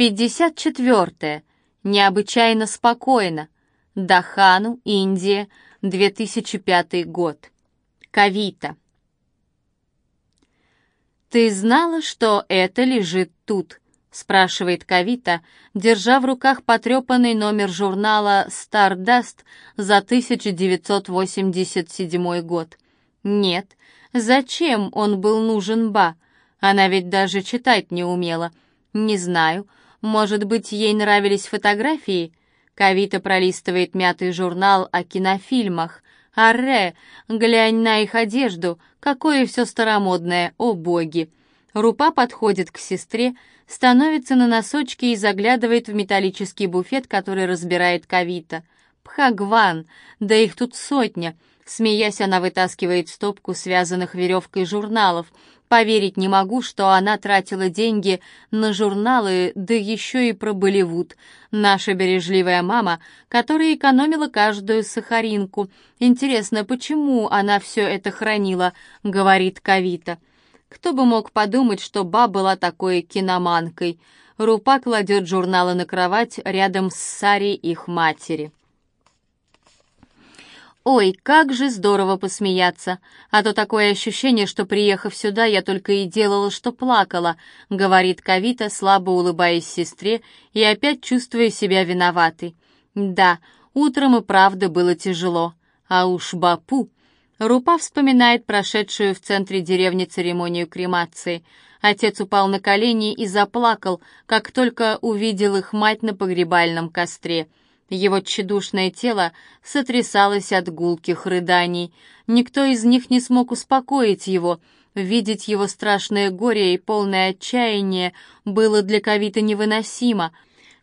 54. Необычайно спокойно. Дахану, Индия, 2005 год. Кавита. «Ты знала, что это лежит тут?» — спрашивает Кавита, держа в руках потрепанный номер журнала «Stardust» за 1987 год. «Нет. Зачем он был нужен Ба? Она ведь даже читать не умела. Не знаю. Может быть, ей нравились фотографии? Кавита пролистывает мятый журнал о кинофильмах. Арре, глянь на их одежду, какое все старомодное, о боги. Рупа подходит к сестре, становится на носочки и заглядывает в металлический буфет, который разбирает Кавита. Пхагван, да их тут сотня. Смеясь, она вытаскивает стопку связанных веревкой журналов. Поверить не могу, что она тратила деньги на журналы, да еще и про Болливуд. Наша бережливая мама, которая экономила каждую сахаринку. Интересно, почему она все это хранила, говорит Кавита. Кто бы мог подумать, что ба была такой киноманкой. Рупа кладет журналы на кровать рядом с Сарей их матери. Ой, как же здорово посмеяться. А то такое ощущение, что, приехав сюда, я только и делала, что плакала, говорит Кавита, слабо улыбаясь сестре и опять чувствуя себя виноватой. Да, утром и правда было тяжело. А уж Бапу... Рупа вспоминает прошедшую в центре деревни церемонию кремации. Отец упал на колени и заплакал, как только увидел их мать на погребальном костре — его тщедушное тело сотрясалось от гулких рыданий. Никто из них не смог успокоить его. Видеть его страшное горе и полное отчаяние было для Кавиты невыносимо.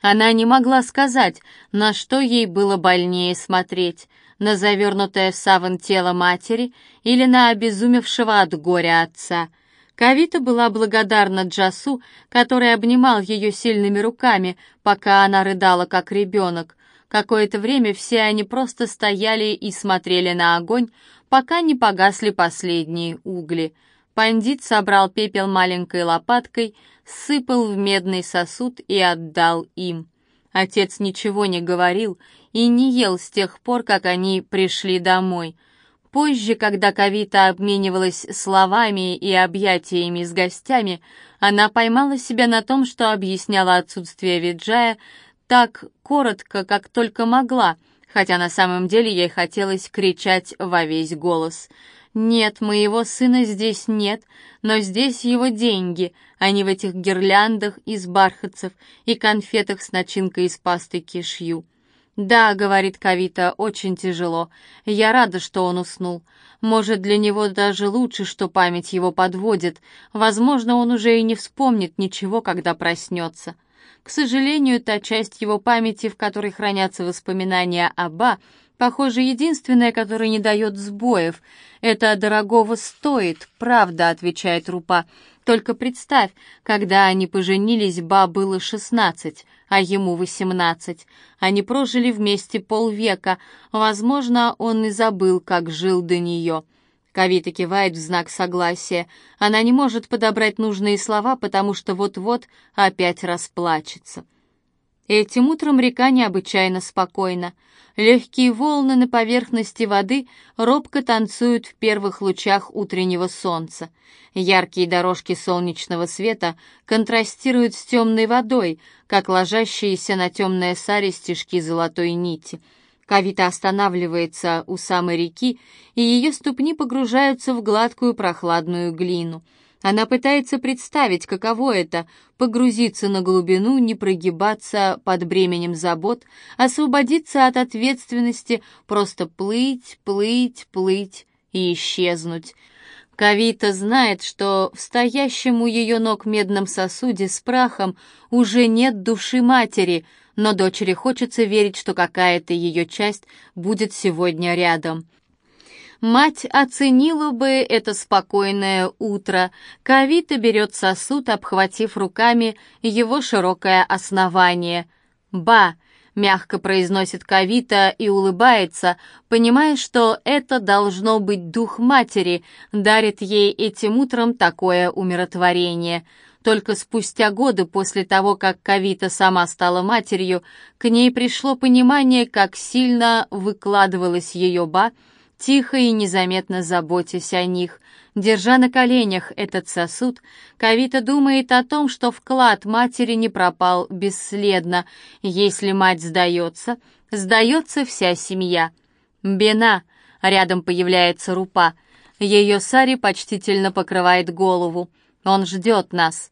Она не могла сказать, на что ей было больнее смотреть, на завернутое в саван тело матери или на обезумевшего от горя отца. Кавита была благодарна Джасу, который обнимал ее сильными руками, пока она рыдала как ребенок. Какое-то время все они просто стояли и смотрели на огонь, пока не погасли последние угли. Пандит собрал пепел маленькой лопаткой, сыпал в медный сосуд и отдал им. Отец ничего не говорил и не ел с тех пор, как они пришли домой. Позже, когда Кавита обменивалась словами и объятиями с гостями, она поймала себя на том, что объясняла отсутствие Виджая так коротко, как только могла, хотя на самом деле ей хотелось кричать во весь голос. «Нет, моего сына здесь нет, но здесь его деньги, они в этих гирляндах из бархатцев и конфетах с начинкой из пасты кишью». «Да», — говорит Кавита, — «очень тяжело. Я рада, что он уснул. Может, для него даже лучше, что память его подводит. Возможно, он уже и не вспомнит ничего, когда проснется». К сожалению, та часть его памяти, в которой хранятся воспоминания Аба, похоже, единственная, которая не дает сбоев. Это дорогого стоит, правда, отвечает Рупа. Только представь, когда они поженились, Ба было шестнадцать, а ему восемнадцать. Они прожили вместе полвека. Возможно, он и забыл, как жил до нее. Кавита кивает в знак согласия. Она не может подобрать нужные слова, потому что вот-вот опять расплачется. Этим утром река необычайно спокойна. Легкие волны на поверхности воды робко танцуют в первых лучах утреннего солнца. Яркие дорожки солнечного света контрастируют с темной водой, как ложащиеся на темное саре стежки золотой нити — Кавита останавливается у самой реки, и ее ступни погружаются в гладкую прохладную глину. Она пытается представить, каково это — погрузиться на глубину, не прогибаться под бременем забот, освободиться от ответственности, просто плыть, плыть, плыть и исчезнуть. Кавита знает, что в стоящем у ее ног медном сосуде с прахом уже нет души матери — но дочери хочется верить, что какая-то ее часть будет сегодня рядом. Мать оценила бы это спокойное утро. Кавита берет сосуд, обхватив руками его широкое основание. «Ба!» — мягко произносит Кавита и улыбается, понимая, что это должно быть дух матери, дарит ей этим утром такое умиротворение — Только спустя годы после того, как Кавита сама стала матерью, к ней пришло понимание, как сильно выкладывалась ее ба, тихо и незаметно заботясь о них. Держа на коленях этот сосуд, Кавита думает о том, что вклад матери не пропал бесследно. Если мать сдается, сдается вся семья. «Бена!» — рядом появляется Рупа. Ее сари почтительно покрывает голову. Он ждет нас.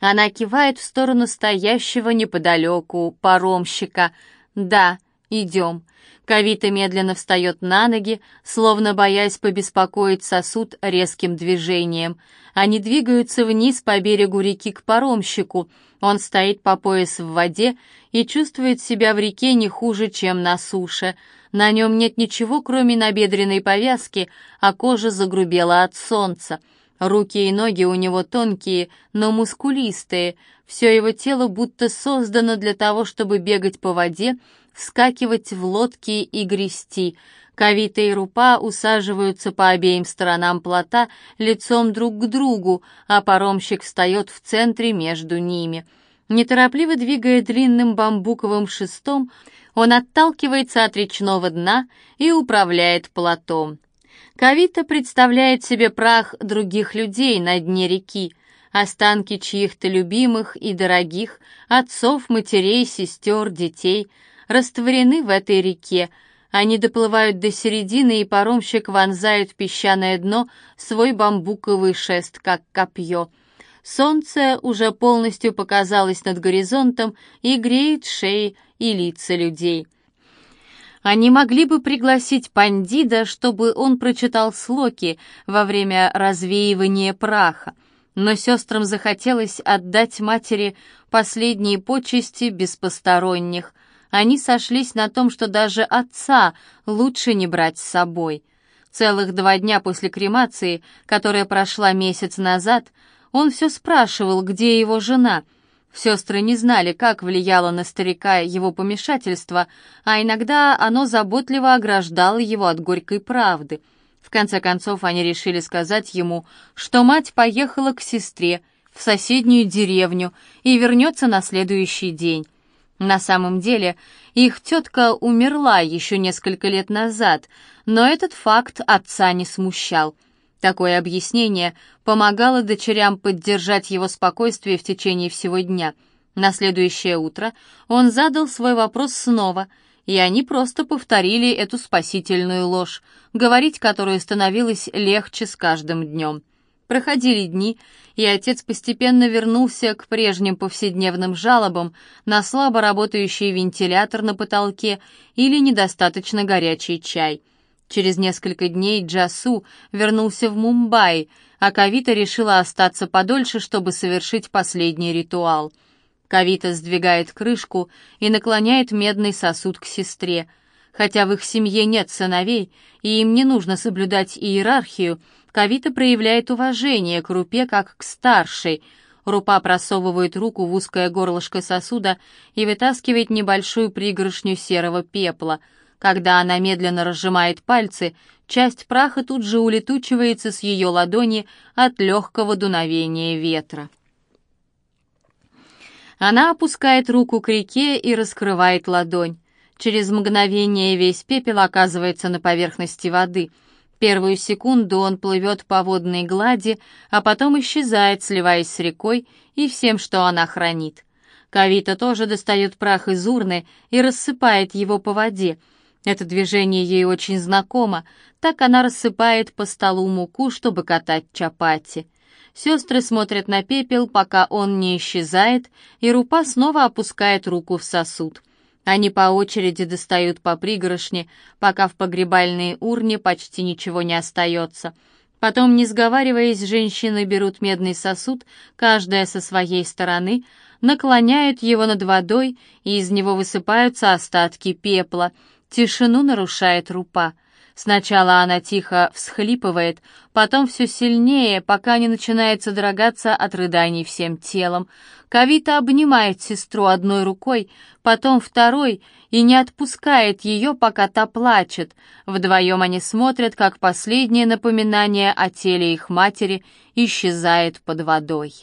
Она кивает в сторону стоящего неподалеку паромщика. «Да, идем». Кавита медленно встает на ноги, словно боясь побеспокоить сосуд резким движением. Они двигаются вниз по берегу реки к паромщику. Он стоит по пояс в воде и чувствует себя в реке не хуже, чем на суше. На нем нет ничего, кроме набедренной повязки, а кожа загрубела от солнца. Руки и ноги у него тонкие, но мускулистые. Все его тело будто создано для того, чтобы бегать по воде, вскакивать в лодки и грести. Кавита и Рупа усаживаются по обеим сторонам плота лицом друг к другу, а паромщик встает в центре между ними. Неторопливо двигая длинным бамбуковым шестом, он отталкивается от речного дна и управляет плотом. Кавита представляет себе прах других людей на дне реки, останки чьих-то любимых и дорогих, отцов, матерей, сестер, детей — растворены в этой реке. Они доплывают до середины, и паромщик вонзает в песчаное дно свой бамбуковый шест, как копье. Солнце уже полностью показалось над горизонтом и греет шеи и лица людей. Они могли бы пригласить Пандида, чтобы он прочитал слоки во время развеивания праха, но сестрам захотелось отдать матери последние почести без посторонних — они сошлись на том, что даже отца лучше не брать с собой. Целых два дня после кремации, которая прошла месяц назад, он все спрашивал, где его жена. Сестры не знали, как влияло на старика его помешательство, а иногда оно заботливо ограждало его от горькой правды. В конце концов, они решили сказать ему, что мать поехала к сестре в соседнюю деревню и вернется на следующий день. На самом деле, их тетка умерла еще несколько лет назад, но этот факт отца не смущал. Такое объяснение помогало дочерям поддержать его спокойствие в течение всего дня. На следующее утро он задал свой вопрос снова, и они просто повторили эту спасительную ложь, говорить которую становилось легче с каждым днем. Проходили дни, и отец постепенно вернулся к прежним повседневным жалобам на слабо работающий вентилятор на потолке или недостаточно горячий чай. Через несколько дней Джасу вернулся в Мумбаи, а Кавита решила остаться подольше, чтобы совершить последний ритуал. Кавита сдвигает крышку и наклоняет медный сосуд к сестре. Хотя в их семье нет сыновей, и им не нужно соблюдать иерархию, Кавита проявляет уважение к Рупе как к старшей. Рупа просовывает руку в узкое горлышко сосуда и вытаскивает небольшую пригоршню серого пепла. Когда она медленно разжимает пальцы, часть праха тут же улетучивается с ее ладони от легкого дуновения ветра. Она опускает руку к реке и раскрывает ладонь. Через мгновение весь пепел оказывается на поверхности воды — Первую секунду он плывет по водной глади, а потом исчезает, сливаясь с рекой и всем, что она хранит. Кавита тоже достает прах из урны и рассыпает его по воде. Это движение ей очень знакомо, так она рассыпает по столу муку, чтобы катать чапати. Сестры смотрят на пепел, пока он не исчезает, и Рупа снова опускает руку в сосуд. Они по очереди достают по пригоршне, пока в погребальной урне почти ничего не остается. Потом, не сговариваясь, женщины берут медный сосуд, каждая со своей стороны, наклоняют его над водой, и из него высыпаются остатки пепла. Тишину нарушает рупа — Сначала она тихо всхлипывает, потом все сильнее, пока не начинает содрогаться от рыданий всем телом. Кавита обнимает сестру одной рукой, потом второй, и не отпускает ее, пока та плачет. Вдвоем они смотрят, как последнее напоминание о теле их матери исчезает под водой.